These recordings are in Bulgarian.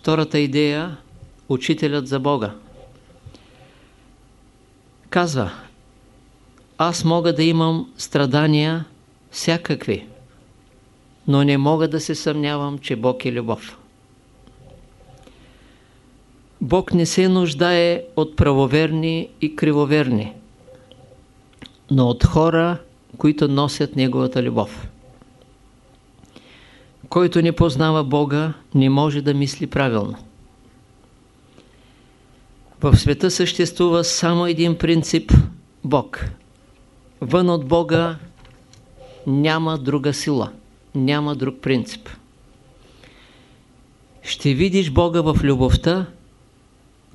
втората идея – учителят за Бога. Казва, аз мога да имам страдания всякакви, но не мога да се съмнявам, че Бог е любов. Бог не се нуждае от правоверни и кривоверни, но от хора, които носят Неговата любов. Който не познава Бога, не може да мисли правилно. В света съществува само един принцип – Бог. Вън от Бога няма друга сила, няма друг принцип. Ще видиш Бога в любовта,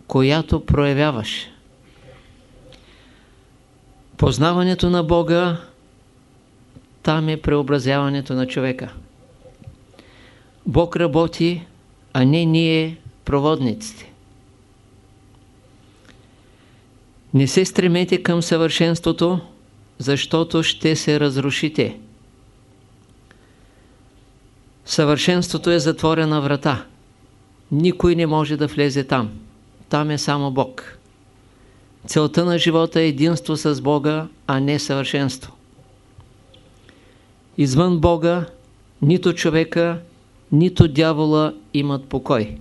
която проявяваш. Познаването на Бога, там е преобразяването на човека. Бог работи, а не ние проводниците. Не се стремете към съвършенството, защото ще се разрушите. Съвършенството е затворена врата. Никой не може да влезе там. Там е само Бог. Целта на живота е единство с Бога, а не съвършенство. Извън Бога, нито човека, нито дявола имат покой.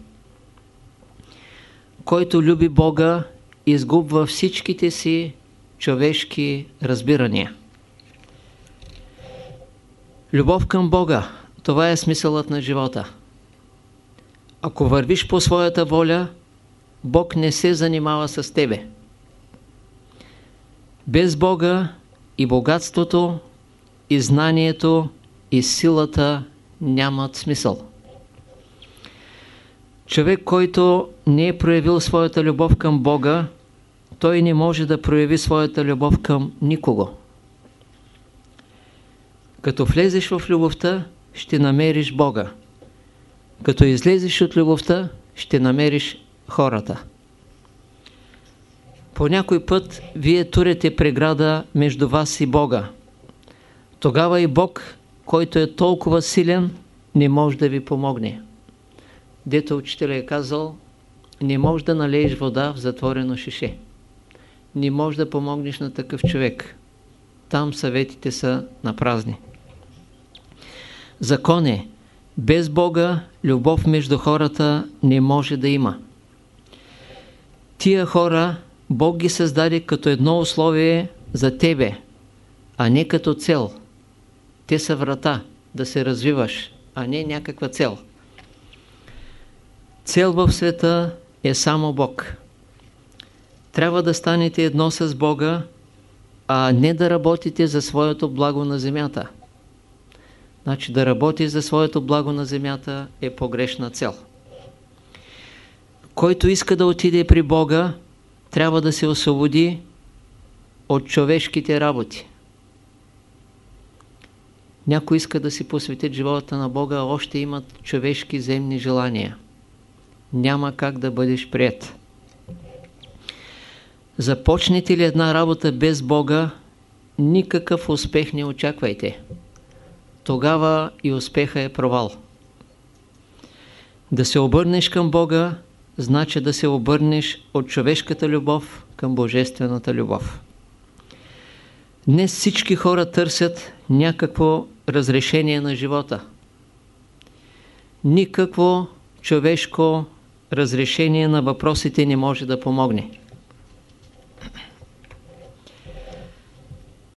Който люби Бога, изгубва всичките си човешки разбирания. Любов към Бога, това е смисълът на живота. Ако вървиш по своята воля, Бог не се занимава с тебе. Без Бога и богатството, и знанието, и силата нямат смисъл. Човек, който не е проявил своята любов към Бога, той не може да прояви своята любов към никого. Като влезеш в любовта, ще намериш Бога. Като излезеш от любовта, ще намериш хората. По някой път вие турете преграда между вас и Бога. Тогава и Бог, който е толкова силен, не може да ви помогне. Дето учителя е казал, не може да налееш вода в затворено шише. Не може да помогнеш на такъв човек. Там съветите са на празни. Закон е, без Бога любов между хората не може да има. Тия хора Бог ги създаде като едно условие за тебе, а не като цел. Те са врата да се развиваш, а не някаква цел. Цел в света е само Бог. Трябва да станете едно с Бога, а не да работите за своето благо на земята. Значи да работи за своето благо на земята е погрешна цел. Който иска да отиде при Бога, трябва да се освободи от човешките работи. Някой иска да си посветят живота на Бога, а още имат човешки земни желания. Няма как да бъдеш прият. Започнете ли една работа без Бога, никакъв успех не очаквайте. Тогава и успеха е провал. Да се обърнеш към Бога, значи да се обърнеш от човешката любов към божествената любов. Днес всички хора търсят някакво разрешение на живота. Никакво човешко разрешение на въпросите не може да помогне.